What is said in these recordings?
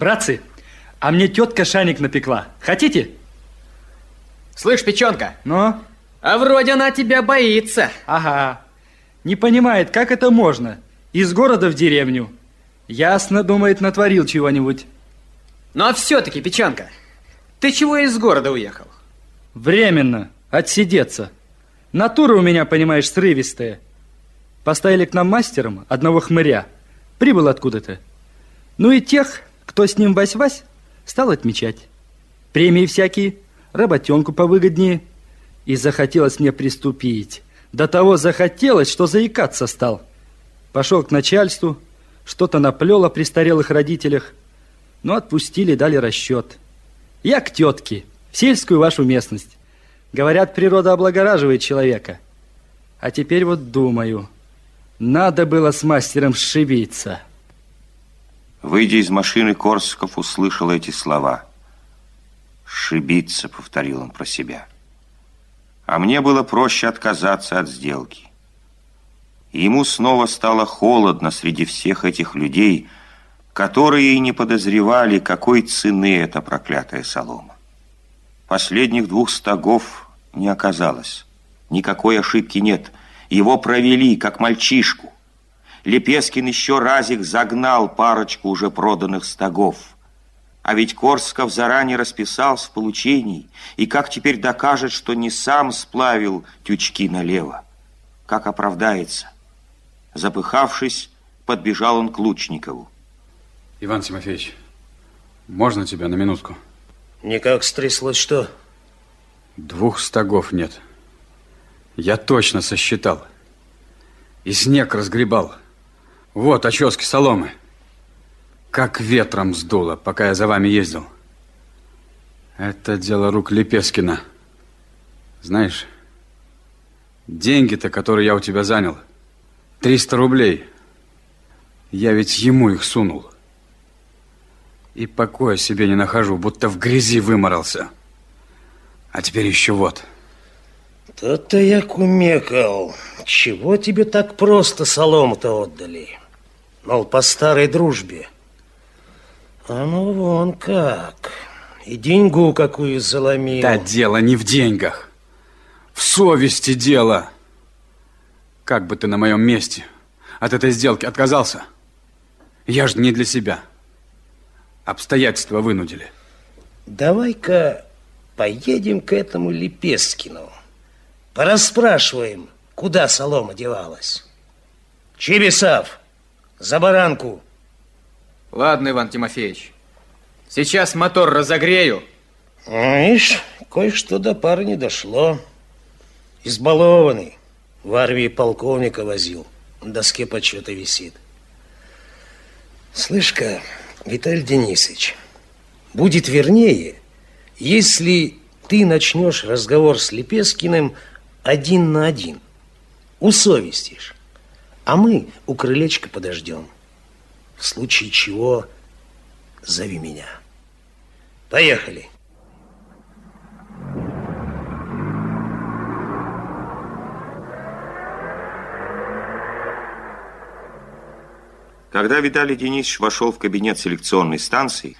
Братцы, а мне тетка шаник напекла. Хотите? Слышь, печенка. Ну? А вроде она тебя боится. Ага. Не понимает, как это можно. Из города в деревню. Ясно, думает, натворил чего-нибудь. Ну а все-таки, печенка, ты чего из города уехал? Временно. Отсидеться. Натура у меня, понимаешь, срывистая. Поставили к нам мастером одного хмыря. Прибыл откуда-то. Ну и тех, кто с ним вась-вась, стал отмечать. Премии всякие, работенку повыгоднее. И захотелось мне приступить. До того захотелось, что заикаться стал. Пошел к начальству, что-то наплел о престарелых родителях. Но отпустили, дали расчет. Я к тетке, в сельскую вашу местность. Говорят, природа облагораживает человека. А теперь вот думаю, надо было с мастером сшибиться. Выйдя из машины, Корсков услышал эти слова. «Шибиться», — повторил он про себя. А мне было проще отказаться от сделки. Ему снова стало холодно среди всех этих людей, которые и не подозревали, какой цены эта проклятая солома. Последних двух стогов не оказалось. Никакой ошибки нет. Его провели, как мальчишку. Лепескин еще разик загнал парочку уже проданных стогов. А ведь Корсков заранее расписался в получении, и как теперь докажет, что не сам сплавил тючки налево? Как оправдается? Запыхавшись, подбежал он к Лучникову. Иван Тимофеевич, можно тебя на минутку? Никак стряслось что? Двух стогов нет. Я точно сосчитал. И снег разгребал. Вот очески соломы. Как ветром сдуло, пока я за вами ездил. Это дело рук Лепескина. Знаешь, деньги-то, которые я у тебя занял, 300 рублей. Я ведь ему их сунул. И покоя себе не нахожу, будто в грязи выморался. А теперь еще вот. То-то я кумекал. Чего тебе так просто солому-то отдали? Мол, по старой дружбе. А ну вон как. И деньгу какую заломил. Да дело не в деньгах. В совести дело. Как бы ты на моем месте от этой сделки отказался? Я же не для себя. Обстоятельства вынудили. Давай-ка поедем к этому Лепескину. Порасспрашиваем, куда солома девалась. Чебесов, за баранку. Ладно, Иван Тимофеевич. Сейчас мотор разогрею. Видишь, кое-что до пары не дошло. Избалованный. В армии полковника возил. На доске почета висит. Слышь-ка, Виталий Денисович, будет вернее, если ты начнешь разговор с Лепескиным один на один. Усовестишь. А мы у крылечка подождем. В случае чего зови меня. Поехали. Когда Виталий Денисович вошел в кабинет селекционной станции,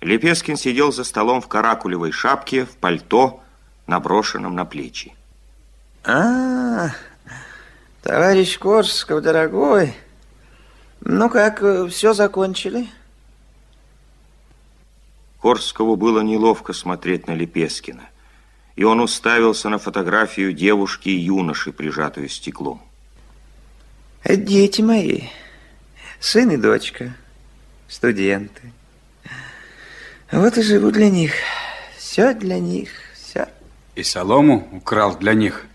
Лепескин сидел за столом в каракулевой шапке, в пальто, наброшенном на плечи. А, товарищ Корсков, дорогой, ну как, все закончили? Корскову было неловко смотреть на Лепескина, и он уставился на фотографию девушки и юноши, прижатую стеклом. Дети мои, сын и дочка, студенты. Вот и живу для них. Все для них, все. И солому украл для них.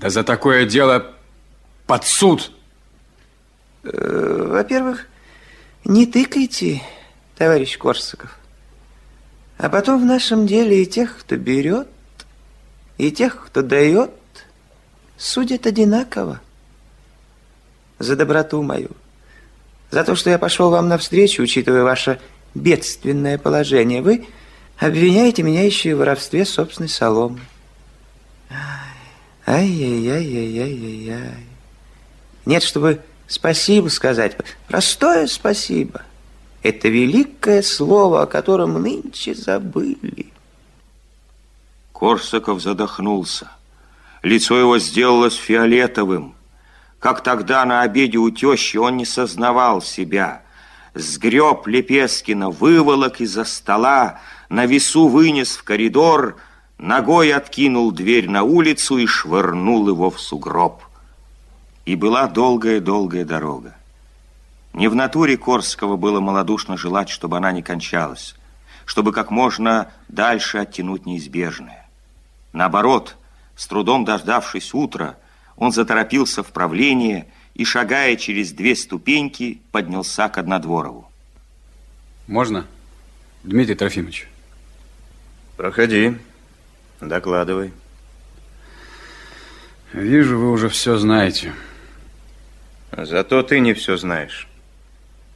Да за такое дело под суд. Э, Во-первых, не тыкайте, товарищ Корсаков. А потом в нашем деле и тех, кто берет, и тех, кто дает, судят одинаково. За доброту мою. За то, что я пошел вам навстречу, учитывая ваше бедственное положение. Вы обвиняете меня еще и в воровстве собственной соломы. Ай-яй-яй-яй-яй-яй. Нет, чтобы спасибо сказать. Простое спасибо. Это великое слово, о котором нынче забыли. Корсаков задохнулся. Лицо его сделалось фиолетовым. Как тогда на обеде у тещи он не сознавал себя. Сгреб Лепескина, выволок из-за стола, на весу вынес в коридор, ногой откинул дверь на улицу и швырнул его в сугроб. И была долгая-долгая дорога. Не в натуре Корского было малодушно желать, чтобы она не кончалась, чтобы как можно дальше оттянуть неизбежное. Наоборот, с трудом дождавшись утра, он заторопился в правление и, шагая через две ступеньки, поднялся к Однодворову. Можно, Дмитрий Трофимович? Проходи, докладывай. Вижу, вы уже все знаете. Зато ты не все знаешь.